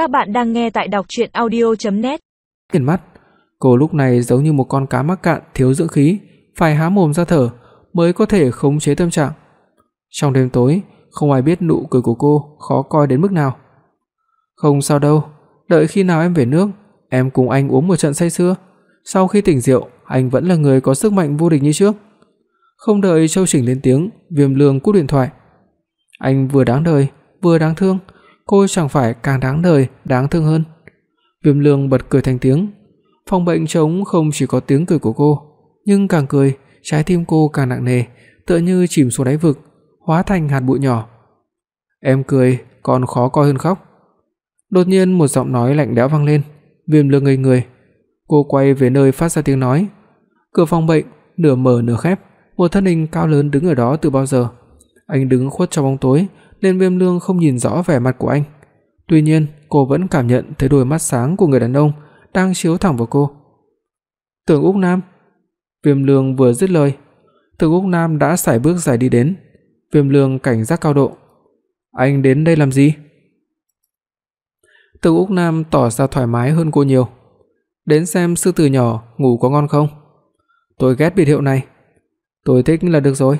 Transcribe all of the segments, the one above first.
Các bạn đang nghe tại đọc audio net Tiền mắt, cô lúc này giống như một con cá mắc cạn thiếu dưỡng khí, phải há mồm ra thở mới có thể khống chế tâm trạng. Trong đêm tối, không ai biết nụ cười của cô khó coi đến mức nào. "Không sao đâu, đợi khi nào em về nước, em cùng anh uống một trận say sưa, sau khi tỉnh rượu, anh vẫn là người có sức mạnh vô địch như trước." Không đợi Châu Chỉnh lên tiếng, Viêm Lương cúp điện thoại. Anh vừa đáng đời, vừa đáng thương, cô chẳng phải càng đáng đời, đáng thương hơn. Viêm Lương bật cười thành tiếng. Phòng bệnh trống không chỉ có tiếng cười của cô, nhưng càng cười, trái tim cô càng nặng nề, tựa như chìm xuống đáy vực, hóa thành hạt bụi nhỏ. Em cười còn khó coi hơn khóc. Đột nhiên một giọng nói lạnh lẽo vang lên, Viêm Lương ngây người. Cô quay về nơi phát ra tiếng nói. Cửa phòng bệnh nửa mở nửa khép, một thân hình cao lớn đứng ở đó từ bao giờ. Anh đứng khuất trong bóng tối, nên Viêm Lương không nhìn rõ vẻ mặt của anh. Tuy nhiên, cô vẫn cảm nhận thấy đôi mắt sáng của người đàn ông đang chiếu thẳng vào cô. Tưởng Úc Nam. Viêm Lương vừa dứt lời, Tưởng Úc Nam đã sải bước dài đi đến. Viêm Lương cảnh giác cao độ. Anh đến đây làm gì? Tưởng Úc Nam tỏ ra thoải mái hơn cô nhiều. Đến xem sư tử nhỏ ngủ có ngon không? Tôi ghét biệt hiệu này. Tôi thích là được rồi.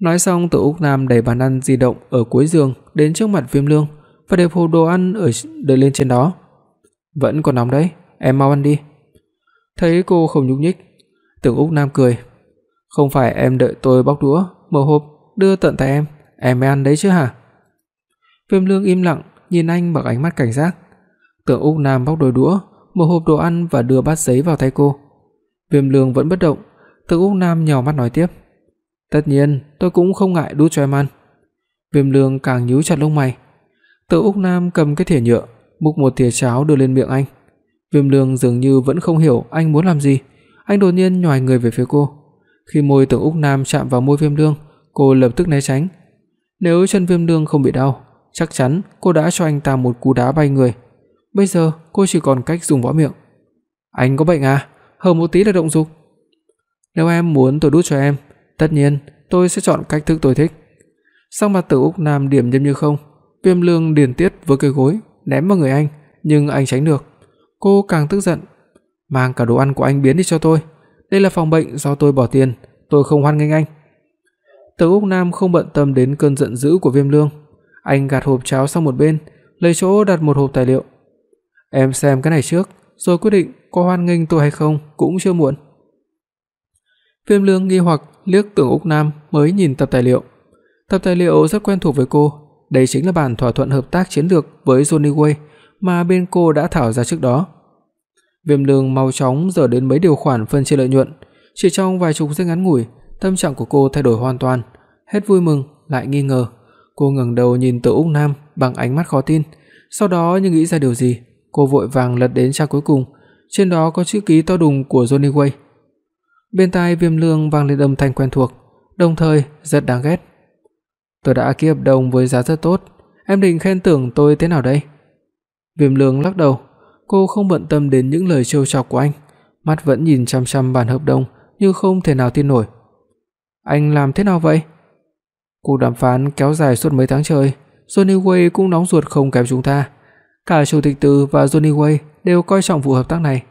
Nói xong, Từ Úc Nam đẩy bàn ăn di động ở cuối giường đến trước mặt Viêm Lương và để hộp đồ ăn ở đợi lên trên đó. Vẫn còn nóng đấy, em mau ăn đi. Thấy cô không nhúc nhích, Tưởng Úc Nam cười, "Không phải em đợi tôi bóc đũa, mở hộp đưa tận tay em, em mới ăn đấy chứ hả?" Viêm Lương im lặng nhìn anh bằng ánh mắt cảnh giác. Tưởng Úc Nam bóc đôi đũa, mở hộp đồ ăn và đưa bát giấy vào tay cô. Viêm Lương vẫn bất động, Tưởng Úc Nam nhào mắt nói tiếp, "Tất nhiên, tôi cũng không ngại đút cho em ăn." Viêm Lương càng nhíu chặt lông mày. Tự Úc Nam cầm cái thìa nhựa, múc một thìa cháo đưa lên miệng anh. Viêm Lương dường như vẫn không hiểu anh muốn làm gì, anh đột nhiên nhòi người về phía cô. Khi môi Tưởng Úc Nam chạm vào môi Viêm Lương, cô lập tức né tránh. Nếu chân Viêm Lương không bị đau, chắc chắn cô đã cho anh ta một cú đá bay người. Bây giờ cô chỉ còn cách dùng võ miệng. "Anh có bệnh à? Hờ một tí là động dục." "Nếu em muốn tôi đút cho em, tất nhiên tôi sẽ chọn cách thức tôi thích." Sắc mặt Tử Úc Nam điểm nhâm như không, Viêm Lương điền tiết với cây gối, ném vào người anh, nhưng anh tránh được. Cô càng tức giận, "Mang cả đồ ăn của anh biến đi cho tôi, đây là phòng bệnh do tôi bỏ tiền, tôi không hoan nghênh anh." Tử Úc Nam không bận tâm đến cơn giận dữ của Viêm Lương, anh gạt hộp cháo sang một bên, lấy chỗ đặt một hộp tài liệu. "Em xem cái này trước, rồi quyết định có hoan nghênh tôi hay không cũng chưa muộn." Viêm Lương nghi hoặc liếc Tưởng Úc Nam mới nhìn tập tài liệu. Tập tài liệu rất quen thuộc với cô, đây chính là bản thỏa thuận hợp tác chiến lược với Johnny Way mà bên cô đã thảo ra trước đó. Viêm Lương mau chóng dở đến mấy điều khoản phân chia lợi nhuận, chỉ trong vài chục giây ngắn ngủi, tâm trạng của cô thay đổi hoàn toàn, hết vui mừng lại nghi ngờ. Cô ngẩng đầu nhìn từ Úc Nam bằng ánh mắt khó tin, sau đó như nghĩ ra điều gì, cô vội vàng lật đến trang cuối cùng, trên đó có chữ ký to đùng của Johnny Way. Bên tai Viêm Lương vang lên âm thanh quen thuộc, đồng thời rất đáng ghét. Tôi đã ký hợp đồng với giá rất tốt, em định khen thưởng tôi thế nào đây? Viêm Lương lắc đầu, cô không bận tâm đến những lời trêu chọc của anh, mắt vẫn nhìn chằm chằm bản hợp đồng như không thể nào tin nổi. Anh làm thế nào vậy? Cuộc đàm phán kéo dài suốt mấy tháng trời, Johnny Way cũng nóng ruột không kém chúng ta. Cả chủ tịch Từ và Johnny Way đều coi trọng vụ hợp tác này,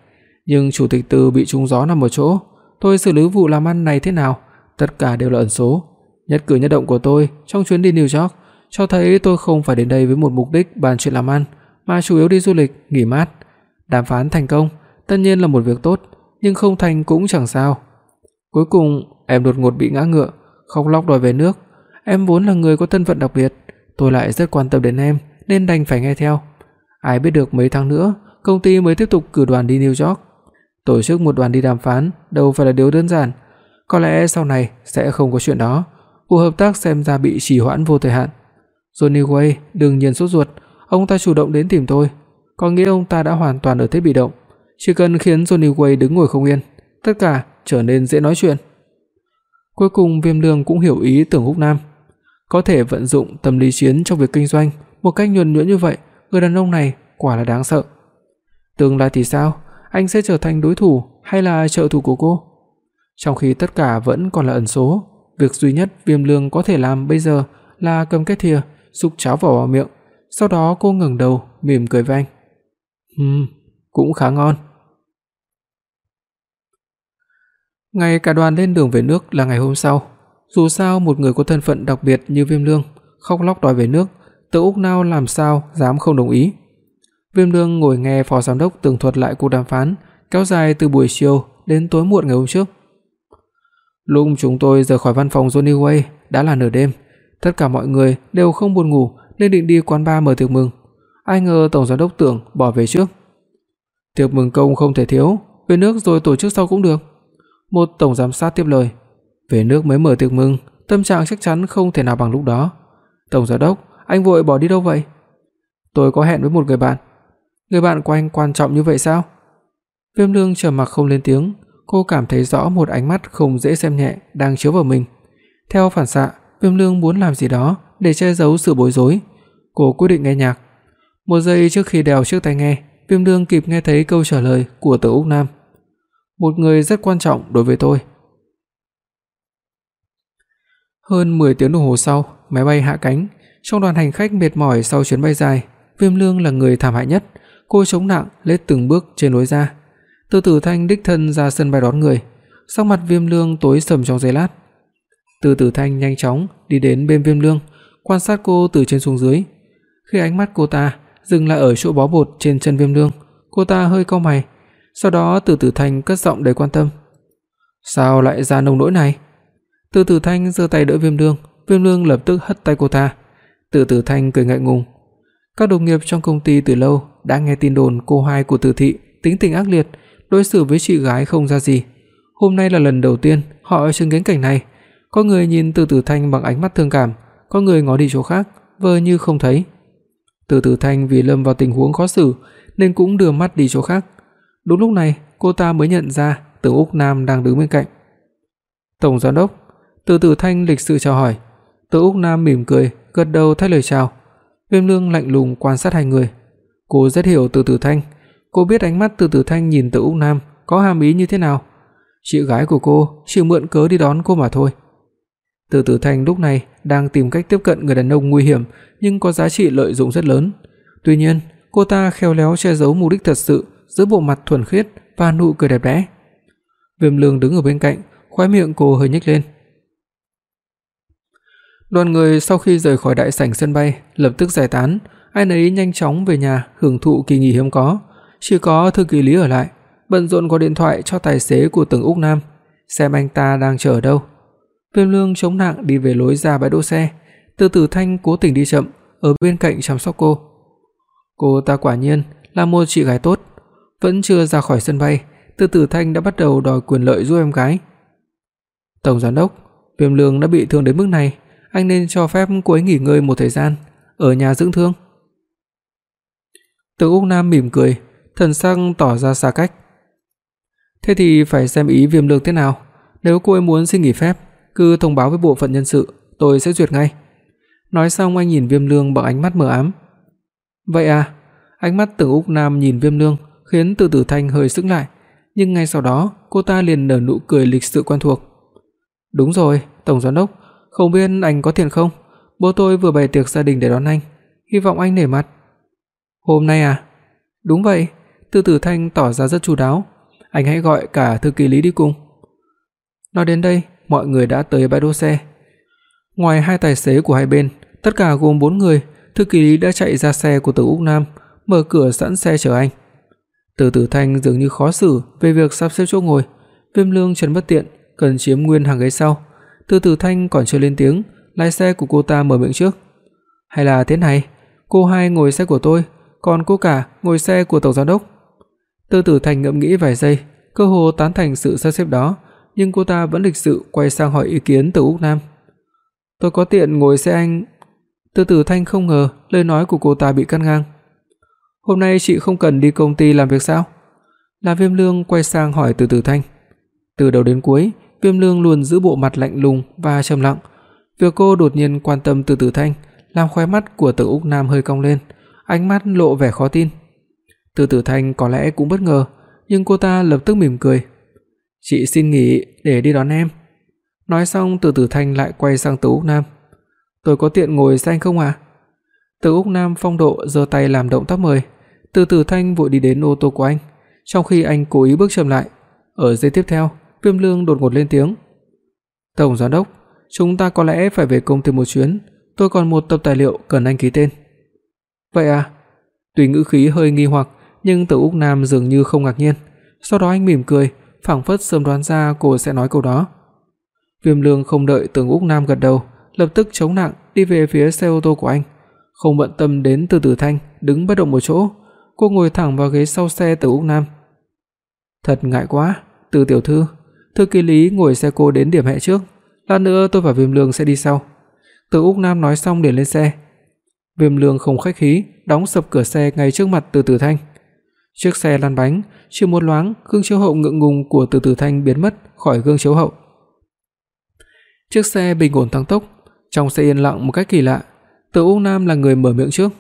nhưng chủ tịch Từ bị trúng gió nằm ở chỗ, tôi xử lý vụ làm ăn này thế nào, tất cả đều là ẩn số. Nhất cử nhất động của tôi trong chuyến đi New York cho thấy tôi không phải đến đây với một mục đích bàn chuyện làm ăn, mà chủ yếu đi du lịch, nghỉ mát. Đàm phán thành công, tất nhiên là một việc tốt, nhưng không thành cũng chẳng sao. Cuối cùng, em đột ngột bị ngã ngựa, khóc lóc đòi về nước. Em vốn là người có thân phận đặc biệt, tôi lại rất quan tâm đến em nên đành phải nghe theo. Ai biết được mấy tháng nữa, công ty mới tiếp tục cử đoàn đi New York. Tổ chức một đoàn đi đàm phán đâu phải là điều đơn giản, có lẽ sau này sẽ không có chuyện đó cuộc hợp tác xem ra bị trì hoãn vô thời hạn. Johnny Way đương nhiên sốt ruột, ông ta chủ động đến tìm tôi, có nghĩa ông ta đã hoàn toàn ở thế bị động, chỉ cần khiến Johnny Way đứng ngồi không yên, tất cả trở nên dễ nói chuyện. Cuối cùng Viêm Lương cũng hiểu ý Tưởng Húc Nam, có thể vận dụng tâm lý chiến trong việc kinh doanh một cách nhuần nhuyễn như vậy, người đàn ông này quả là đáng sợ. Tương lai thì sao? Anh sẽ trở thành đối thủ hay là trợ thủ của cô? Trong khi tất cả vẫn còn là ẩn số, Việc duy nhất Viêm Lương có thể làm bây giờ là cầm cái thìa xúc cháo vào, vào miệng, sau đó cô ngẩng đầu, mỉm cười với anh. "Ừm, cũng khá ngon." Ngày cả đoàn lên đường về nước là ngày hôm sau. Dù sao một người có thân phận đặc biệt như Viêm Lương khóc lóc đòi về nước, tự Úc Nao làm sao dám không đồng ý. Viêm Lương ngồi nghe phó giám đốc tường thuật lại cuộc đàm phán kéo dài từ buổi chiều đến tối muộn ngày hôm trước. Lúc chúng tôi rời khỏi văn phòng Johnny Way đã là nửa đêm, tất cả mọi người đều không buồn ngủ nên định đi quán bar mở tiệc mừng. Ai ngờ tổng giám đốc tưởng bỏ về trước. Tiệc mừng công không thể thiếu, về nước rồi tổ chức sau cũng được. Một tổng giám sát tiếp lời, về nước mới mở tiệc mừng, tâm trạng chắc chắn không thể nào bằng lúc đó. Tổng giám đốc, anh vội bỏ đi đâu vậy? Tôi có hẹn với một người bạn. Người bạn của anh quan trọng như vậy sao? Viêm Lương trầm mặc không lên tiếng, cô cảm thấy rõ một ánh mắt không dễ xem nhẹ đang chiếu vào mình. Theo phản xạ, Viêm Lương muốn làm gì đó để che giấu sự bối rối. Cô quyết định nghe nhạc. Một giây trước khi đeo chiếc tai nghe, Viêm Lương kịp nghe thấy câu trả lời của Từ Úc Nam. Một người rất quan trọng đối với tôi. Hơn 10 tiếng đồng hồ sau, máy bay hạ cánh, trong đoàn hành khách mệt mỏi sau chuyến bay dài, Viêm Lương là người thảm hại nhất, cô chống nặng lết từng bước trên lối ra. Từ Tử Thanh đích thân ra sân bay đón người, sắc mặt Viêm Lương tối sầm trong giây lát. Từ Tử Thanh nhanh chóng đi đến bên Viêm Lương, quan sát cô từ trên xuống dưới. Khi ánh mắt cô ta dừng lại ở chỗ bó bột trên chân Viêm Lương, cô ta hơi cau mày, sau đó Từ Tử Thanh cất giọng đầy quan tâm. "Sao lại ra nông nỗi này?" Từ Tử Thanh giơ tay đỡ Viêm Lương, Viêm Lương lập tức hất tay cô ta. Từ Tử Thanh cười ngại ngùng. Các đồng nghiệp trong công ty từ lâu đã nghe tin đồn cô hai của Từ thị tính tình ác liệt, đối xử với chị gái không ra gì. Hôm nay là lần đầu tiên họ chứng kiến cảnh này, có người nhìn Từ Tử Thanh bằng ánh mắt thương cảm, có người ngó đi chỗ khác, vờ như không thấy. Từ Tử Thanh vì lâm vào tình huống khó xử nên cũng đưa mắt đi chỗ khác. Đúng lúc này, cô ta mới nhận ra Từ Úc Nam đang đứng bên cạnh. "Tổng giám đốc." Từ Tử Thanh lịch sự chào hỏi. Từ Úc Nam mỉm cười, gật đầu thay lời chào. Viêm Lương lạnh lùng quan sát hai người. Cô rất hiểu Từ Tử Thanh, cô biết ánh mắt Từ Tử Thanh nhìn Từ Úc Nam có hàm ý như thế nào. Chị gái của cô chỉ mượn cớ đi đón cô mà thôi. Từ Tử Thanh lúc này đang tìm cách tiếp cận người đàn ông nguy hiểm nhưng có giá trị lợi dụng rất lớn. Tuy nhiên, cô ta khéo léo che giấu mục đích thật sự giữa bộ mặt thuần khiết và nụ cười đẹp đẽ. Viêm Lương đứng ở bên cạnh, khóe miệng cô hơi nhếch lên. Đoàn người sau khi rời khỏi đại sảnh sân bay lập tức giải tán, ai nấy nhanh chóng về nhà hưởng thụ kỳ nghỉ hiếm có, chỉ có thư ký Lý ở lại, bận rộn gọi điện thoại cho tài xế của Từng Úc Nam, xem anh ta đang chờ ở đâu. Viêm Lương chống nặng đi về lối ra bãi đỗ xe, Từ Tử Thanh cố tình đi chậm ở bên cạnh chăm sóc cô. Cô ta quả nhiên là một chị gái tốt, vẫn chưa ra khỏi sân bay, Từ Tử Thanh đã bắt đầu đòi quyền lợi giúp em gái. Tổng giám đốc, Viêm Lương đã bị thương đến mức này, anh nên cho phép cô ấy nghỉ ngơi một thời gian ở nhà dưỡng thương. Từ Úc Nam mỉm cười, thần sắc tỏ ra xa cách. Thế thì phải xem ý Viêm Lương thế nào, nếu cô ấy muốn xin nghỉ phép, cứ thông báo với bộ phận nhân sự, tôi sẽ duyệt ngay." Nói xong anh nhìn Viêm Lương bằng ánh mắt mờ ám. "Vậy à?" Ánh mắt Từ Úc Nam nhìn Viêm Lương khiến Từ Tử Thanh hơi sững lại, nhưng ngay sau đó, cô ta liền nở nụ cười lịch sự quen thuộc. "Đúng rồi, tổng giám đốc, không biết anh có tiền không? Bố tôi vừa bày tiệc gia đình để đón anh, hy vọng anh nể mặt." "Hôm nay à?" "Đúng vậy." Tư Tử Thanh tỏ ra rất chu đáo. "Anh hãy gọi cả thư ký Lý đi cùng." Nói đến đây, mọi người đã tới bãi đỗ xe. Ngoài hai tài xế của hai bên, tất cả gồm 4 người, thư ký Lý đã chạy ra xe của Từ Úc Nam, mở cửa sẵn xe chờ anh. Từ Tử Thanh dường như khó xử về việc sắp xếp chỗ ngồi, Viêm Lương trần bất tiện, cần chiếm nguyên hàng ghế sau. Từ Tử Thanh còn chưa lên tiếng, lái xe của cô ta mở miệng trước. "Hay là thế này, cô hai ngồi xe của tôi, còn cô cả ngồi xe của tổng giám đốc." tư Tử Thanh ngẫm nghĩ vài giây, cơ hồ tán thành sự sắp xếp đó, nhưng cô ta vẫn lịch sự quay sang hỏi ý kiến từ Úc Nam. "Tôi có tiện ngồi xe anh?" tư Tử Thanh không ngờ lời nói của cô ta bị cắt ngang. "Hôm nay chị không cần đi công ty làm việc sao?" La Viêm Lương quay sang hỏi Từ Tử Thanh. Từ đầu đến cuối, Viêm Lương luôn giữ bộ mặt lạnh lùng và trầm lặng. Việc cô đột nhiên quan tâm Từ Tử Thanh làm khóe mắt của Từ Úc Nam hơi cong lên, ánh mắt lộ vẻ khó tin. Từ Tử Thanh có lẽ cũng bất ngờ, nhưng cô ta lập tức mỉm cười. "Chị xin nghỉ để đi đón em." Nói xong Từ Tử Thanh lại quay sang Từ Úc Nam. "Tôi có tiện ngồi xe anh không ạ?" À? Từ Úc Nam phong độ giơ tay làm động tác mời, Từ Tử Thanh vội đi đến ô tô của anh, trong khi anh cố ý bước chậm lại. Ở giây tiếp theo, Viêm Lương đột ngột lên tiếng. "Tổng giám đốc, chúng ta có lẽ phải về công ty một chuyến, tôi còn một tập tài liệu cần anh ký tên." "Vậy à?" Tuy ngữ khí hơi nghi hoặc, nhưng Từ Úc Nam dường như không ngạc nhiên, sau đó anh mỉm cười, phảng phất sớm đoán ra cô sẽ nói câu đó. Viêm Lương không đợi Từ Úc Nam gật đầu, lập tức chống nặng đi về phía xe ô tô của anh, không bận tâm đến Từ Tử Thanh đứng bất động một chỗ, cô ngồi thẳng vào ghế sau xe Từ Úc Nam. Thật ngại quá, Từ tiểu thư, thư ký Lý ngồi xe cô đến điểm hẹn trước, lát nữa tôi và Viêm Lương sẽ đi sau. Từ Úc Nam nói xong liền lên xe. Viêm Lương không khách khí, đóng sập cửa xe ngay trước mặt Từ Tử Thanh. Chiếc xe lăn bánh, chỉ một loáng, gương chiếu hậu ngượng ngùng của Từ Tử Thanh biến mất khỏi gương chiếu hậu. Chiếc xe bình ổn tăng tốc, trong xe yên lặng một cách kỳ lạ. Từ Úc Nam là người mở miệng trước.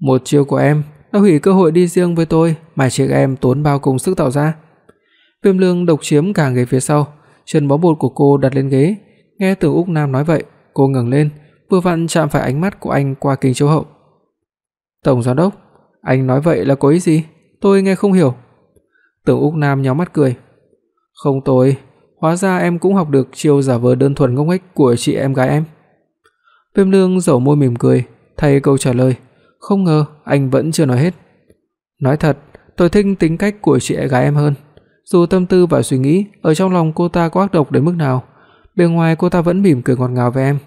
"Một chiêu của em đã hủy cơ hội đi riêng với tôi mà chị em tốn bao công sức tạo ra." Viêm Lương độc chiếm cả ghế phía sau, chân bó bột của cô đặt lên ghế. Nghe Từ Úc Nam nói vậy, cô ngẩng lên, vừa vặn chạm phải ánh mắt của anh qua kính chiếu hậu. "Tổng giám đốc, anh nói vậy là có ý gì? Tôi nghe không hiểu." Tưởng Úc Nam nhíu mắt cười. "Không tôi, hóa ra em cũng học được chiêu giả vờ đơn thuần ngốc nghếch của chị em gái em." Viêm Lương dầu môi mỉm cười, thay câu trả lời, không ngờ anh vẫn chưa nói hết. Nói thật, tôi thích tính cách của chị gái em hơn. Dù tâm tư và suy nghĩ ở trong lòng cô ta có ác độc đến mức nào, bề ngoài cô ta vẫn mỉm cười ngọt ngào với em,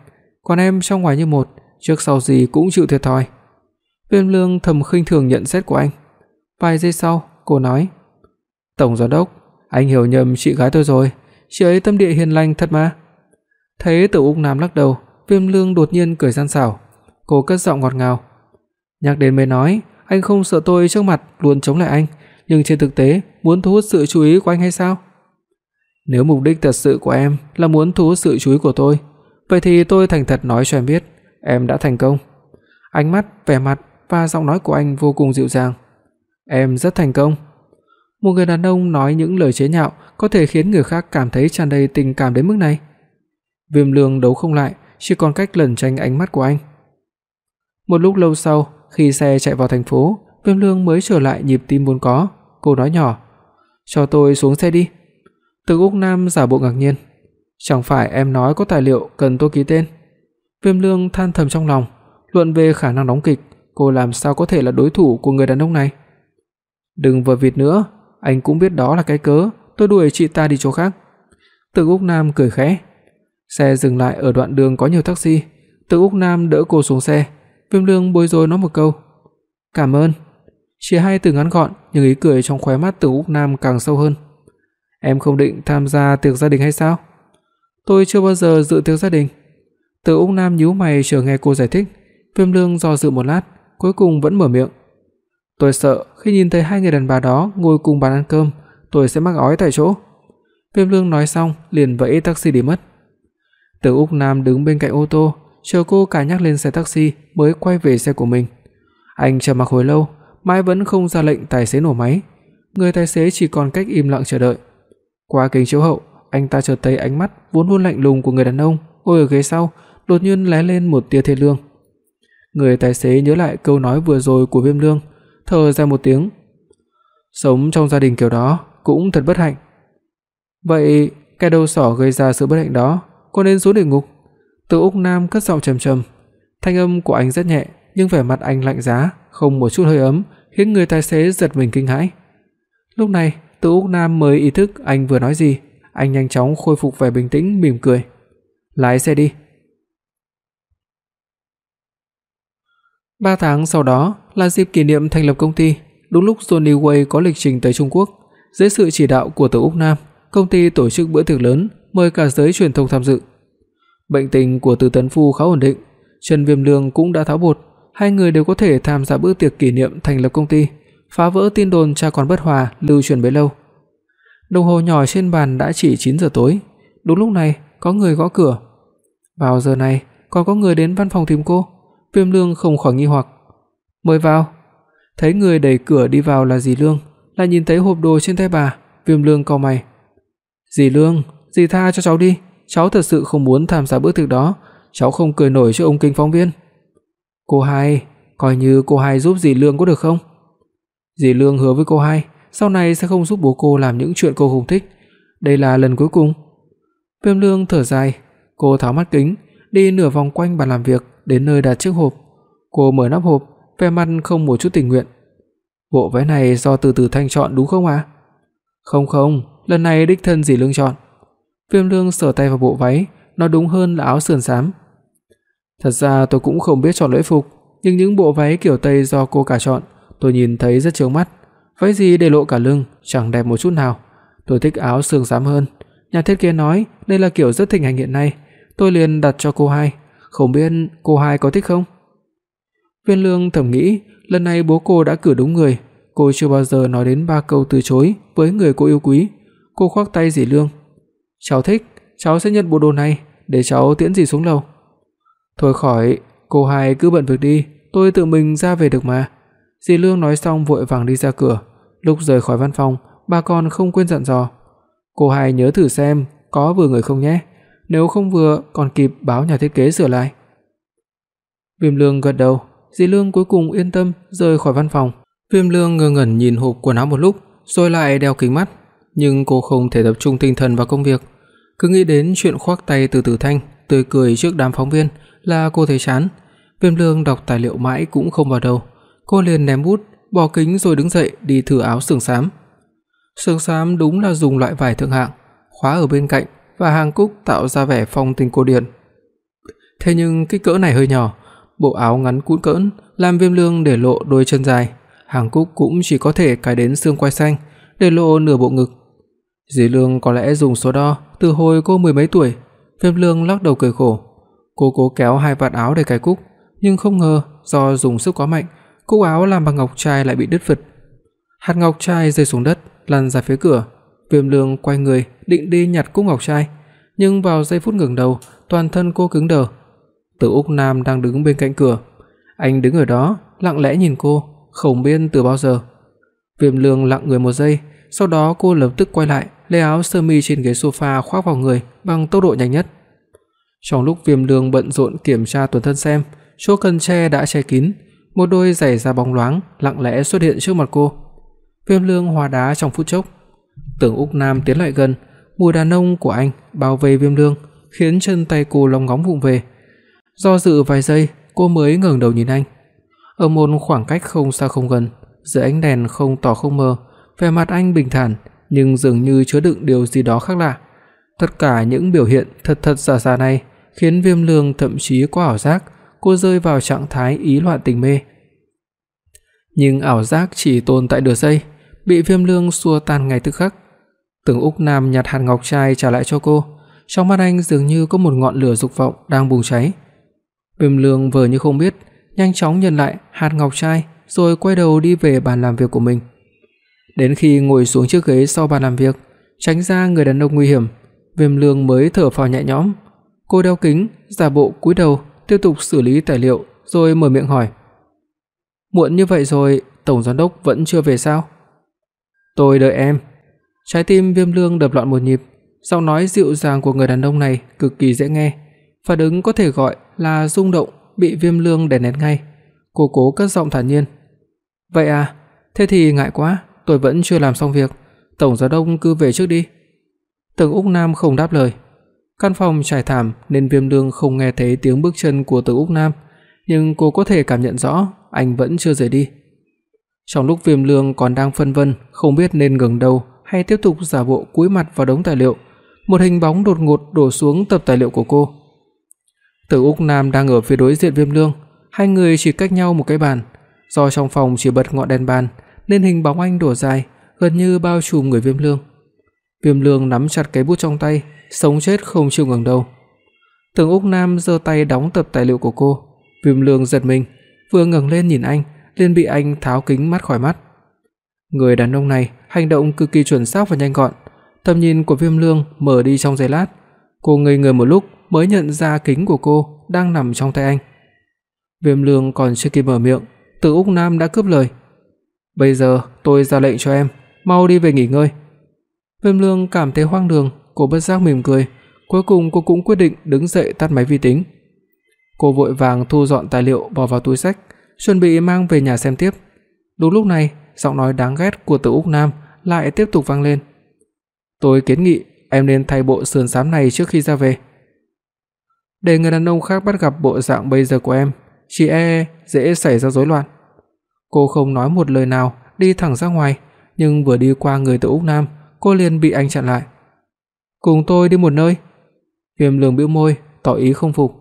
còn em trong ngoài như một, trước sau gì cũng chịu thiệt thòi. Viêm Lương thầm khinh thường nhận xét của anh. Vài giây sau, cô nói: "Tổng giám đốc, anh hiểu nhầm chị gái tôi rồi, chị ấy tâm địa hiền lành thật mà." Thấy Tử Úc Nam lắc đầu, Viêm Lương đột nhiên cười gian xảo, cô cất giọng ngọt ngào. Nhắc đến mới nói, anh không sợ tôi trước mặt luôn chống lại anh, nhưng trên thực tế muốn thu hút sự chú ý của anh hay sao? Nếu mục đích thật sự của em là muốn thu hút sự chú ý của tôi, vậy thì tôi thành thật nói cho em biết, em đã thành công. Ánh mắt, vẻ mặt và giọng nói của anh vô cùng dịu dàng. Em rất thành công. Một người đàn ông nói những lời chế nhạo có thể khiến người khác cảm thấy tràn đầy tình cảm đến mức này. Viêm Lương đấu không lại, chỉ còn cách lẩn tránh ánh mắt của anh. Một lúc lâu sau, khi xe chạy vào thành phố, Viêm Lương mới trở lại nhịp tim vốn có, cô nói nhỏ: "Cho tôi xuống xe đi." Từ Úc Nam giả bộ ngạc nhiên: "Chẳng phải em nói có tài liệu cần tôi ký tên?" Viêm Lương than thầm trong lòng, luận về khả năng đóng kịch, cô làm sao có thể là đối thủ của người đàn ông này. "Đừng vờ vịt nữa, anh cũng biết đó là cái cớ tôi đuổi chị ta đi chỗ khác." Từ Úc Nam cười khẽ. Xe dừng lại ở đoạn đường có nhiều taxi, Từ Úc Nam đỡ cô xuống xe, Viêm Lương bối rối nói một câu: "Cảm ơn." Chỉ hai từ ngắn gọn, nhưng ý cười trong khóe mắt Từ Úc Nam càng sâu hơn. "Em không định tham gia tiệc gia đình hay sao?" "Tôi chưa bao giờ dự tiệc gia đình." Từ Úc Nam nhíu mày chờ nghe cô giải thích, Viêm Lương do dự một lát, cuối cùng vẫn mở miệng. "Tôi sợ khi nhìn thấy hai người đàn bà đó ngồi cùng bàn ăn cơm, tôi sẽ mắc ói tại chỗ." Viêm Lương nói xong, liền vẫy taxi đi mất. Từ Úc Nam đứng bên cạnh ô tô, chờ cô cả nhắc lên xe taxi mới quay về xe của mình. Anh chờ mặc hồi lâu, mãi vẫn không ra lệnh tài xế nổ máy. Người tài xế chỉ còn cách im lặng chờ đợi. Qua kính chiếu hậu, anh ta chợt thấy ánh mắt vốn luôn lạnh lùng của người đàn ông ngồi ở ghế sau, đột nhiên lóe lên một tia thê lương. Người tài xế nhớ lại câu nói vừa rồi của Viêm Lương, thở dài một tiếng. Sống trong gia đình kiểu đó cũng thật bất hạnh. Vậy cái đầu sỏ gây ra sự bất hạnh đó có nên xuống địa ngục? Từ Úc Nam cất giọng trầm trầm, thanh âm của anh rất nhẹ, nhưng vẻ mặt anh lạnh giá, không một chút hơi ấm, khiến người tài xế giật mình kinh hãi. Lúc này, Từ Úc Nam mới ý thức anh vừa nói gì, anh nhanh chóng khôi phục vẻ bình tĩnh mỉm cười. "Lái xe đi." 3 tháng sau đó là dịp kỷ niệm thành lập công ty, đúng lúc Johnny Way có lịch trình tới Trung Quốc, dưới sự chỉ đạo của Từ Úc Nam, công ty tổ chức bữa tiệc lớn, mời cả giới truyền thông tham dự. Bệnh tình của Từ Tấn Phu khá ổn định, Trần Viêm Lương cũng đã tháo bột, hai người đều có thể tham gia bữa tiệc kỷ niệm thành lập công ty, phá vỡ tin đồn cha con bất hòa lưu truyền bấy lâu. Đồng hồ nhỏ trên bàn đã chỉ 9 giờ tối, đúng lúc này có người gõ cửa. Vào giờ này còn có người đến văn phòng tìm cô, Viêm Lương không khỏi nghi hoặc. "Mời vào." Thấy người đẩy cửa đi vào là dì Lương, lại nhìn thấy hộp đồ trên tay bà, Viêm Lương cau mày. "Dì Lương, dì tha cho cháu đi, cháu thật sự không muốn tham gia bữa tiệc đó, cháu không cười nổi trước ông kinh phóng viên." Cô hai, coi như cô hai giúp dì Lương có được không? Dì Lương hứa với cô hai, sau này sẽ không giúp bố cô làm những chuyện cô không thích. Đây là lần cuối cùng. Viêm Lương thở dài, cô tháo mắt kính, đi nửa vòng quanh bàn làm việc đến nơi đặt chiếc hộp. Cô mở nắp hộp, vẻ mặt không một chút tình nguyện. Bộ váy này do Từ Từ Thanh chọn đúng không ạ? À? Không không, lần này đích thân dì Lương chọn. Viêm Lương sờ tay vào bộ váy, nó đúng hơn là áo sườn xám. Thật ra tôi cũng không biết chọn lễ phục, nhưng những bộ váy kiểu Tây do cô cả chọn, tôi nhìn thấy rất chướng mắt. Váy gì để lộ cả lưng, chẳng đẹp một chút nào. Tôi thích áo sườn xám hơn. Nhà thiết kế nói đây là kiểu rất thịnh hành hiện nay, tôi liền đặt cho cô hai, không biết cô hai có thích không? Viên Lương thầm nghĩ, lần này bố cô đã cử đúng người, cô chưa bao giờ nói đến ba câu từ chối với người cô yêu quý. Cô khoác tay dì Lương. "Cháu thích, cháu sẽ nhận bộ đồ này, để cháu tiễn dì xuống lầu." "Thôi khỏi, cô hai cứ bận việc đi, tôi tự mình ra về được mà." Dì Lương nói xong vội vàng đi ra cửa, lúc rời khỏi văn phòng, bà còn không quên dặn dò. "Cô hai nhớ thử xem có vừa người không nhé, nếu không vừa còn kịp báo nhà thiết kế sửa lại." Viêm Lương gật đầu, Dì Lương cuối cùng yên tâm rời khỏi văn phòng. Viêm Lương ngơ ngẩn nhìn hộp quần áo một lúc, rồi lại đeo kính mắt, nhưng cô không thể tập trung tinh thần vào công việc, cứ nghĩ đến chuyện khoác tay từ Tử Thanh, tươi cười trước đám phóng viên là cô thấy chán. Viêm Lương đọc tài liệu mãi cũng không vào đầu, cô liền ném bút, bỏ kính rồi đứng dậy đi thử áo sườn xám. Sườn xám đúng là dùng loại vải thượng hạng, khóa ở bên cạnh và hàng cúc tạo ra vẻ phong tình cổ điển. Thế nhưng kích cỡ này hơi nhỏ, bộ áo ngắn cũn cỡn làm Viêm Lương để lộ đôi chân dài, hàng cúc cũng chỉ có thể cài đến xương quai xanh, để lộ nửa bộ ngực. Dì Lương có lẽ dùng số đo từ hồi cô mười mấy tuổi, Viêm Lương lắc đầu cười khổ. Cô cố kéo hai vạt áo để cài cúc, nhưng không ngờ do dùng sức quá mạnh, cúc áo làm bằng ngọc trai lại bị đứt phật. Hạt ngọc trai rơi xuống đất, lăn ra phía cửa. Viêm Lương quay người định đi nhặt cúc ngọc trai, nhưng vào giây phút ngẩng đầu, toàn thân cô cứng đờ. Từ Úc Nam đang đứng bên cạnh cửa. Anh đứng ở đó, lặng lẽ nhìn cô, không biết từ bao giờ. Viêm Lương lặng người một giây, sau đó cô lập tức quay lại, lấy áo sơ mi trên ghế sofa khoác vào người bằng tốc độ nhanh nhất. Trong lúc Viêm Lương bận rộn kiểm tra toàn thân xem, chỗ cần che đã che kín, một đôi giày da bóng loáng lặng lẽ xuất hiện trước mặt cô. Viêm Lương hóa đá trong phút chốc. Tưởng Úc Nam tiến lại gần, mùi đàn ông của anh bao vây Viêm Lương, khiến chân tay cô lóng ngóng vụng về. Do dự vài giây, cô mới ngẩng đầu nhìn anh. Ở một khoảng cách không xa không gần, dưới ánh đèn không tỏ không mờ, vẻ mặt anh bình thản nhưng dường như chứa đựng điều gì đó khác lạ. Tất cả những biểu hiện thật thật giả giả này khiến Viêm Lương thậm chí có ảo giác cô rơi vào trạng thái ý loạn tình mê. Nhưng ảo giác chỉ tồn tại nửa giây, bị Viêm Lương xua tan ngay tức khắc. Tưởng Úc Nam nhặt hạt ngọc trai trả lại cho cô, trong mắt anh dường như có một ngọn lửa dục vọng đang bùng cháy. Viêm Lương vờ như không biết, nhanh chóng nhận lại hạt ngọc trai rồi quay đầu đi về bàn làm việc của mình. Đến khi ngồi xuống chiếc ghế sau bàn làm việc, tránh ra người đàn ông nguy hiểm, Viêm Lương mới thở phào nhẹ nhõm. Cô đeo kính, giả bộ cúi đầu, tiếp tục xử lý tài liệu rồi mở miệng hỏi: "Muộn như vậy rồi, tổng giám đốc vẫn chưa về sao?" "Tôi đợi em." Trái tim Viêm Lương đập loạn một nhịp, giọng nói dịu dàng của người đàn ông này cực kỳ dễ nghe, phản ứng có thể gọi là rung động bị Viêm Lương đè nén ngay. Cô cố cất giọng thản nhiên. "Vậy à, thế thì ngại quá, tôi vẫn chưa làm xong việc, tổng giám đốc cứ về trước đi." Tưởng Úc Nam không đáp lời. Căn phòng trải thảm nên Viêm Lương không nghe thấy tiếng bước chân của Từ Úc Nam, nhưng cô có thể cảm nhận rõ anh vẫn chưa rời đi. Trong lúc Viêm Lương còn đang phân vân không biết nên ngẩng đầu hay tiếp tục giả bộ cúi mặt vào đống tài liệu, một hình bóng đột ngột đổ xuống tập tài liệu của cô. Từ Úc Nam đang ở phía đối diện Viêm Lương, hai người chỉ cách nhau một cái bàn, do trong phòng chỉ bật ngọn đèn bàn nên hình bóng anh đổ dài, gần như bao trùm người Viêm Lương. Viêm Lương nắm chặt cái bút trong tay, sống chết không chịu ngẩng đầu. Tưởng Úc Nam giơ tay đóng tập tài liệu của cô, Viêm Lương giật mình, vừa ngẩng lên nhìn anh, liền bị anh tháo kính mắt khỏi mắt. Người đàn ông này hành động cực kỳ chuẩn xác và nhanh gọn, tầm nhìn của Viêm Lương mở đi trong giây lát. Cô ngây người một lúc mới nhận ra kính của cô đang nằm trong tay anh. Viêm Lương còn chưa kịp mở miệng, Từ Úc Nam đã cướp lời. "Bây giờ tôi ra lệnh cho em, mau đi về nghỉ ngơi." Lâm Lương cảm thấy hoang đường, cô bất giác mỉm cười, cuối cùng cô cũng quyết định đứng dậy tắt máy vi tính. Cô vội vàng thu dọn tài liệu bỏ vào túi sách, chuẩn bị mang về nhà xem tiếp. Đúng lúc này, giọng nói đáng ghét của Từ Úc Nam lại tiếp tục vang lên. "Tôi kiến nghị em nên thay bộ sườn xám này trước khi ra về." Để người đàn ông khác bắt gặp bộ dạng bây giờ của em, chỉ e dễ xảy ra rối loạn. Cô không nói một lời nào, đi thẳng ra ngoài, nhưng vừa đi qua người Từ Úc Nam, cô liền bị anh chặn lại. "Cùng tôi đi một nơi." Viêm Lương bĩu môi, tỏ ý không phục.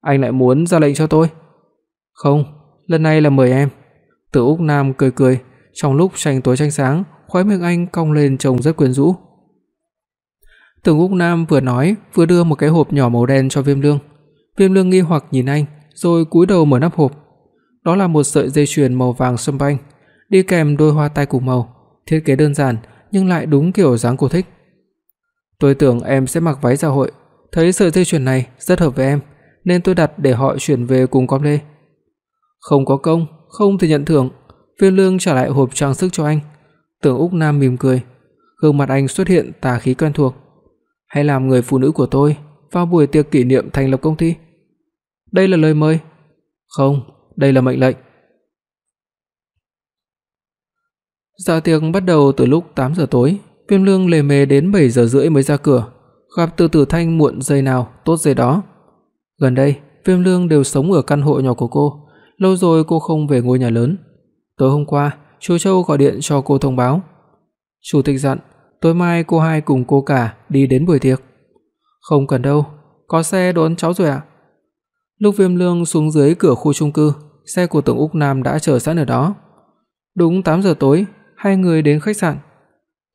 "Anh lại muốn ra lệnh cho tôi?" "Không, lần này là mời em." Từ Úc Nam cười cười, trong lúc tranh tối tranh sáng, khóe miệng anh cong lên trông rất quyến rũ. Từ Úc Nam vừa nói, vừa đưa một cái hộp nhỏ màu đen cho Viêm Lương. Viêm Lương nghi hoặc nhìn anh, rồi cúi đầu mở nắp hộp. Đó là một sợi dây chuyền màu vàng sâm banh, đi kèm đôi hoa tai cùng màu, thiết kế đơn giản nhưng lại đúng kiểu dáng cô thích. Tôi tưởng em sẽ mặc váy dạ hội, thấy sợi dây chuyền này rất hợp với em, nên tôi đặt để họ chuyển về cùng con lê. Không có công, không thì nhận thưởng. Viên Lương trả lại hộp trang sức cho anh. Tưởng Úc Nam mỉm cười, gương mặt anh xuất hiện tà khí quen thuộc. Hãy làm người phụ nữ của tôi vào buổi tiệc kỷ niệm thành lập công ty. Đây là lời mời. Không, đây là mệnh lệnh. Dạ tiệc bắt đầu từ lúc 8 giờ tối, Viêm Lương lề mề đến 7 giờ rưỡi mới ra cửa, gặp Từ Tử Thanh muộn giây nào tốt giây đó. Gần đây, Viêm Lương đều sống ở căn hộ nhỏ của cô, lâu rồi cô không về ngôi nhà lớn. Tối hôm qua, chú Châu gọi điện cho cô thông báo. Chủ tịch dặn, tối mai cô hai cùng cô cả đi đến buổi tiệc. Không cần đâu, có xe đón cháu rồi ạ. Lúc Viêm Lương xuống dưới cửa khu chung cư, xe của Tưởng Úc Nam đã chờ sẵn ở đó. Đúng 8 giờ tối, hai người đến khách sạn.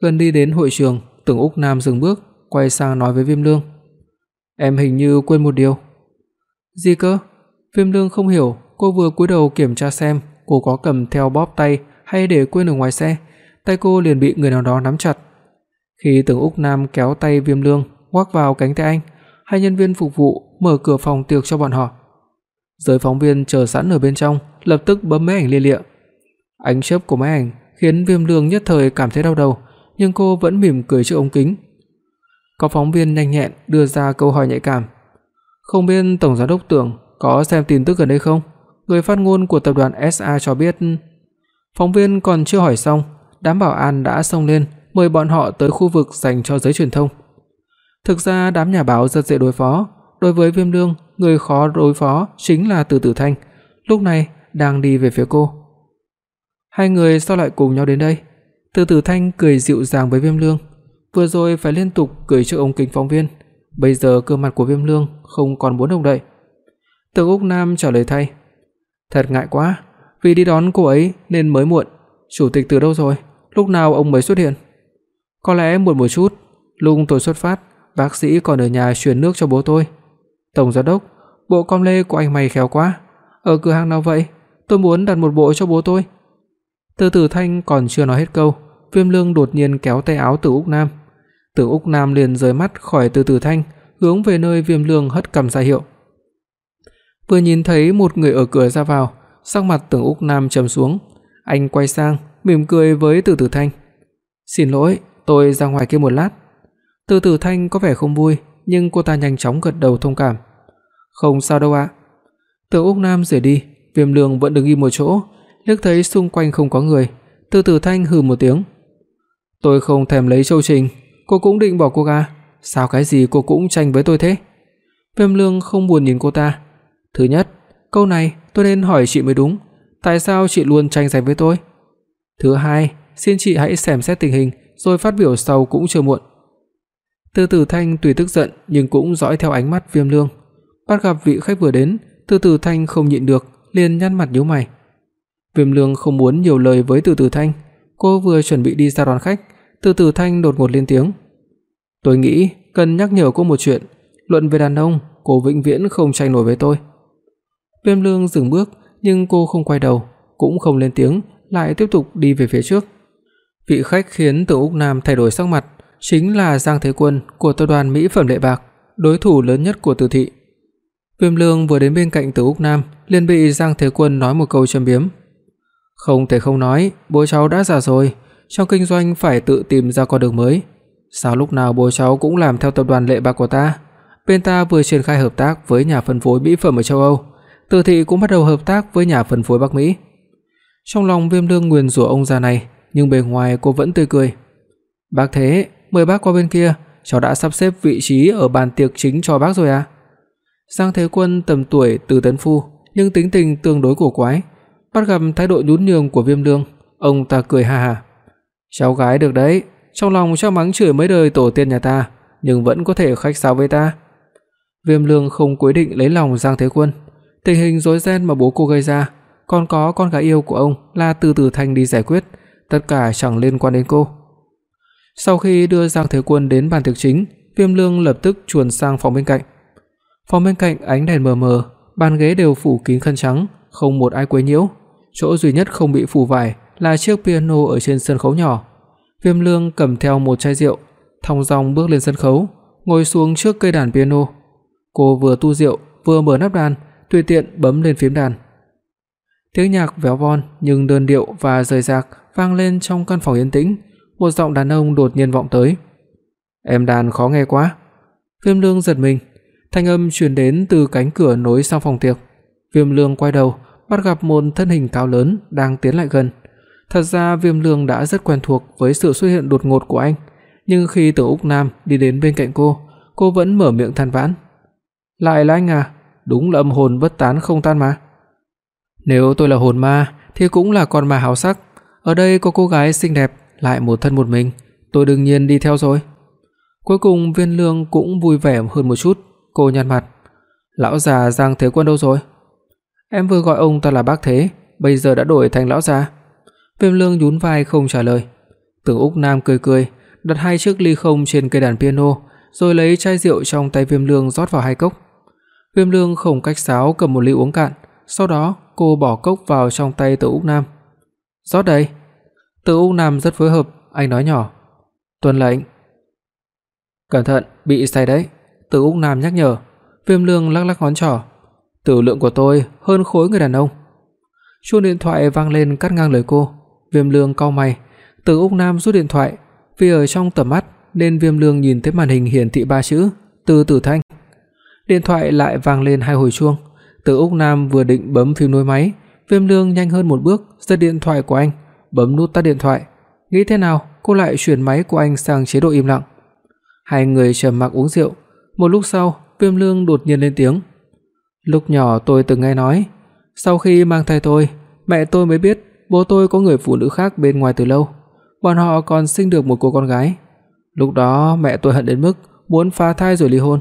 Gần đi đến hội trường, Tưởng Úc Nam dừng bước, quay sang nói với Viêm Lương: "Em hình như quên một điều." "Gì cơ?" Viêm Lương không hiểu, cô vừa cúi đầu kiểm tra xem cô có cầm theo bóp tay hay để quên ở ngoài xe, tay cô liền bị người nào đó nắm chặt. Khi Tưởng Úc Nam kéo tay Viêm Lương ngoắc vào cánh tay anh, hai nhân viên phục vụ mở cửa phòng tiệc cho bọn họ. Giới phóng viên chờ sẵn ở bên trong, lập tức bấm máy ảnh lia lịa. Ánh chớp của máy ảnh khiến Viêm Lương nhất thời cảm thấy đau đầu, nhưng cô vẫn mỉm cười trước ống kính. Có phóng viên nhanh nhẹn đưa ra câu hỏi nhạy cảm. "Không biết tổng giám đốc Tưởng có xem tin tức gần đây không?" Người phát ngôn của tập đoàn SA cho biết. Phóng viên còn chưa hỏi xong, đám bảo an đã xông lên, mời bọn họ tới khu vực dành cho giới truyền thông. Thực ra đám nhà báo rất dễ đối phó, đối với Viêm Lương, người khó đối phó chính là Từ Tử Thanh, lúc này đang đi về phía cô. Hai người sao lại cùng nhau đến đây? Từ Tử Thanh cười dịu dàng với Viêm Lương, vừa rồi phải liên tục cười trước ống kính phóng viên, bây giờ cơ mặt của Viêm Lương không còn muốn động đậy. Từ Úc Nam trả lời thay, "Thật ngại quá, vì đi đón cô ấy nên mới muộn. Chủ tịch từ đâu rồi? Lúc nào ông mới xuất hiện?" "Có lẽ muộn một chút, lúc tôi xuất phát, bác sĩ còn ở nhà truyền nước cho bố tôi." "Tổng giám đốc, bộ com lê của anh mày khéo quá. Ở cửa hàng nào vậy? Tôi muốn đặt một bộ cho bố tôi." Từ Tử Thanh còn chưa nói hết câu, Viêm Lương đột nhiên kéo tay áo Từ Úc Nam. Từ Úc Nam liền rời mắt khỏi Từ Tử Thanh, hướng về nơi Viêm Lương hất cằm ra hiệu. Vừa nhìn thấy một người ở cửa ra vào, sắc mặt Từ Úc Nam trầm xuống, anh quay sang, mỉm cười với Từ Tử Thanh. "Xin lỗi, tôi ra ngoài kia một lát." Từ Tử Thanh có vẻ không vui, nhưng cô ta nhanh chóng gật đầu thông cảm. "Không sao đâu ạ." Từ Úc Nam rời đi, Viêm Lương vẫn đứng im một chỗ, liếc thấy xung quanh không có người, Từ Tử Thanh hừ một tiếng. Tôi không thèm lấy Châu Trình, cô cũng định bỏ cô ra, Sao cái gì cô cũng tranh với tôi thế? Viêm Lương không buồn nhìn cô ta. Thứ nhất, câu này tôi nên hỏi chị mới đúng, tại sao chị luôn tranh giành với tôi? Thứ hai, xin chị hãy xem xét tình hình rồi phát biểu sau cũng chưa muộn. Từ Tử Thanh tùy tức giận nhưng cũng dõi theo ánh mắt Viêm Lương. Bắt gặp vị khách vừa đến, Từ Tử Thanh không nhịn được, liền nhăn mặt nhíu mày. Viêm Lương không muốn nhiều lời với Từ Tử Thanh, cô vừa chuẩn bị đi ra đón khách, Từ Tử Thanh đột ngột lên tiếng. "Tôi nghĩ cần nhắc nhở cô một chuyện, luận về đàn ông, cô vĩnh viễn không tranh nổi với tôi." Viêm Lương dừng bước, nhưng cô không quay đầu, cũng không lên tiếng, lại tiếp tục đi về phía trước. Vị khách khiến Từ Úc Nam thay đổi sắc mặt chính là Giang Thế Quân của tập đoàn Mỹ phẩm Lệ Bạc, đối thủ lớn nhất của Từ thị. Viêm Lương vừa đến bên cạnh Từ Úc Nam, liền bị Giang Thế Quân nói một câu châm biếm. Không thể không nói, bố cháu đã già rồi, trong kinh doanh phải tự tìm ra con đường mới. Sao lúc nào bố cháu cũng làm theo tập đoàn lệ bạc của ta? bên ta vừa triển khai hợp tác với nhà phân phối mỹ phẩm ở châu Âu, Từ thị cũng bắt đầu hợp tác với nhà phân phối Bắc Mỹ. Trong lòng Viêm Lương nguyền rủa ông già này, nhưng bề ngoài cô vẫn tươi cười. "Bác Thế, mời bác qua bên kia, cháu đã sắp xếp vị trí ở bàn tiệc chính cho bác rồi à?" Giang Thế Quân tầm tuổi từ tấn phu, nhưng tính tình tương đối cổ quái. Bắt gặp thái độ nhún nhường của Viêm Lương, ông ta cười ha ha. "Cháu gái được đấy, trong lòng cháu mắng chửi mấy đời tổ tiên nhà ta, nhưng vẫn có thể khách sáo với ta." Viêm Lương không quyết định lấy lòng Giang Thế Quân. Tình hình rối ren mà bố cô gây ra, còn có con gái yêu của ông là Từ Từ Thanh đi giải quyết, tất cả chẳng liên quan đến cô. Sau khi đưa Giang Thế Quân đến bàn tiệc chính, Viêm Lương lập tức chuồn sang phòng bên cạnh. Phòng bên cạnh ánh đèn mờ mờ, bàn ghế đều phủ kín khăn trắng, không một ai quấy nhiễu. Chỗ duy nhất không bị phủ vải là chiếc piano ở trên sân khấu nhỏ. Viêm Lương cầm theo một chai rượu, thong dong bước lên sân khấu, ngồi xuống trước cây đàn piano. Cô vừa tu rượu, vừa mở nắp đàn, tùy tiện bấm lên phím đàn. Tiếng nhạc véo von nhưng đơn điệu và rời rạc vang lên trong căn phòng yên tĩnh, một giọng đàn ông đột nhiên vọng tới. "Em đàn khó nghe quá." Viêm Lương giật mình, thanh âm truyền đến từ cánh cửa nối sang phòng tiệc. Viêm Lương quay đầu, bắt gặp một thân hình cao lớn đang tiến lại gần. Thật ra Viêm Lương đã rất quen thuộc với sự xuất hiện đột ngột của anh, nhưng khi tử Úc Nam đi đến bên cạnh cô, cô vẫn mở miệng than vãn. "Lại là anh à, đúng là âm hồn bất tán không tan mà." Nếu tôi là hồn ma thì cũng là con ma háo sắc, ở đây có cô gái xinh đẹp lại một thân một mình, tôi đương nhiên đi theo rồi. Cuối cùng Viên Lương cũng vui vẻ hơn một chút, cô nhăn mặt. Lão già Giang Thế Quân đâu rồi? Em vừa gọi ông ta là bác Thế, bây giờ đã đổi thành lão già. Viêm Lương nhún vai không trả lời. Tưởng Úc Nam cười cười, đặt hai chiếc ly không trên cây đàn piano, rồi lấy chai rượu trong tay Viêm Lương rót vào hai cốc. Viêm Lương không cách sáo cầm một ly uống cạn, sau đó cô bỏ cốc vào trong tay Từ Úc Nam. "Rót đây." Từ Úc Nam rất phối hợp, anh nói nhỏ. "Tuân lệnh." "Cẩn thận, bị say đấy." Từ Úc Nam nhắc nhở. Viêm Lương lắc lắc ngón trỏ. "Tử lượng của tôi hơn khối người đàn ông." Chuông điện thoại vang lên cắt ngang lời cô. Viêm Lương cau mày, Từ Úc Nam rút điện thoại, vì ở trong tầm mắt nên Viêm Lương nhìn thấy màn hình hiển thị ba chữ Từ Tử Thanh. Điện thoại lại vang lên hai hồi chuông. Từ Úc Nam vừa định bấm phím nối máy, Viêm Lương nhanh hơn một bước giật điện thoại của anh, bấm nút tắt điện thoại. Nghĩ thế nào, cô lại chuyển máy của anh sang chế độ im lặng. Hai người trầm mặc uống rượu, một lúc sau, Viêm Lương đột nhiên lên tiếng. Lúc nhỏ tôi từng nghe nói, sau khi mang thai tôi, mẹ tôi mới biết bố tôi có người phụ nữ khác bên ngoài từ lâu, bọn họ còn sinh được một cô con gái. Lúc đó mẹ tôi hận đến mức muốn phá thai rồi ly hôn,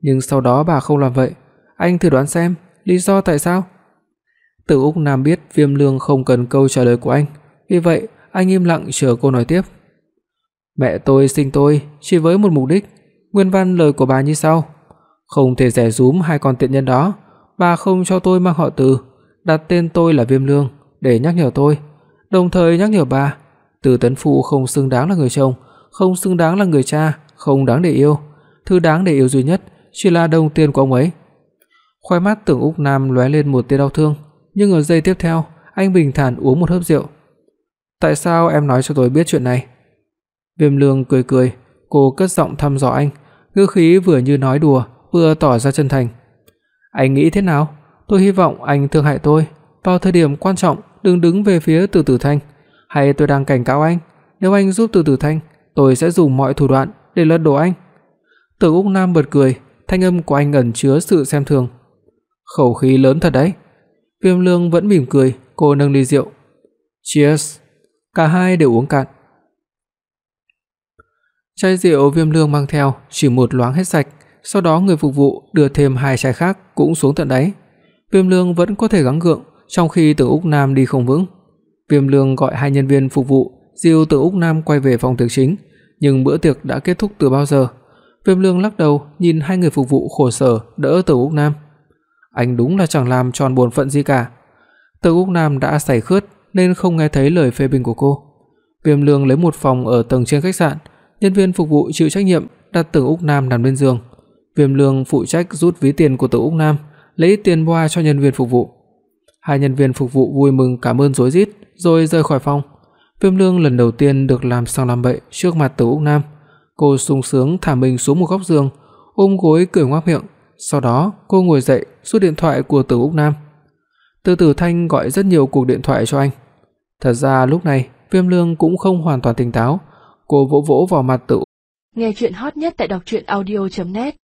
nhưng sau đó bà không làm vậy. Anh thử đoán xem, lý do tại sao? Từ Úc Nam biết Viêm Lương không cần câu trả lời của anh, vì vậy anh im lặng chờ cô nói tiếp. Mẹ tôi sinh tôi chỉ với một mục đích, nguyên văn lời của bà như sau: không thể rẻ rúm hai con tiện nhân đó, bà không cho tôi mang họ Từ, đặt tên tôi là Viêm Lương để nhắc nhở tôi, đồng thời nhắc nhở bà, Từ Tấn Phụ không xứng đáng là người chồng, không xứng đáng là người cha, không đáng để yêu, thứ đáng để yêu duy nhất chỉ là đồng tiền của ông ấy. Khóe mắt Tưởng Úc Nam lóe lên một tia đau thương, nhưng ở giây tiếp theo, anh bình thản uống một hớp rượu. "Tại sao em nói cho tôi biết chuyện này?" Viêm Lương cười cười, cô cất giọng thăm dò anh, ngữ khí vừa như nói đùa, vừa tỏ ra chân thành. "Anh nghĩ thế nào? Tôi hy vọng anh thương hại tôi, vào thời điểm quan trọng đừng đứng về phía Từ Tử Thanh, hay tôi đang cảnh cáo anh, nếu anh giúp Từ Tử Thanh, tôi sẽ dùng mọi thủ đoạn để lật đổ anh." Từ Úc Nam bật cười, thanh âm của anh ẩn chứa sự xem thường. Khẩu khí lớn thật đấy. Viêm Lương vẫn mỉm cười, cô nâng ly rượu. Cheers. Cả hai đều uống cạn. Chai rượu Viêm Lương mang theo chỉ một loáng hết sạch, sau đó người phục vụ đưa thêm hai chai khác cũng xuống tận đáy. Viêm Lương vẫn có thể gắng gượng, trong khi tử Úc Nam đi không vững. Viêm Lương gọi hai nhân viên phục vụ, dìu tử Úc Nam quay về phòng tiệc chính, nhưng bữa tiệc đã kết thúc từ bao giờ. Viêm Lương lắc đầu, nhìn hai người phục vụ khổ sở đỡ tử Úc Nam. Anh đúng là chẳng làm tròn bổn phận gì cả. tử Úc Nam đã say khướt nên không nghe thấy lời phê bình của cô. Viêm Lương lấy một phòng ở tầng trên khách sạn, nhân viên phục vụ chịu trách nhiệm đặt tử Úc Nam nằm lên giường. Viêm Lương phụ trách rút ví tiền của Tử Úc Nam, lấy tiền boa cho nhân viên phục vụ. Hai nhân viên phục vụ vui mừng cảm ơn rối rít rồi rời khỏi phòng. Viêm Lương lần đầu tiên được làm sang làm bậy trước mặt Tử Úc Nam. Cô sung sướng thả mình xuống một góc giường, ôm gối cười ngoác miệng, sau đó cô ngồi dậy, rút điện thoại của Tử Úc Nam. Từ Tử Thanh gọi rất nhiều cuộc điện thoại cho anh. Thật ra lúc này, Viêm Lương cũng không hoàn toàn tỉnh táo, cô vỗ vỗ vào mặt Tử. Nghe truyện hot nhất tại doctruyenaudio.net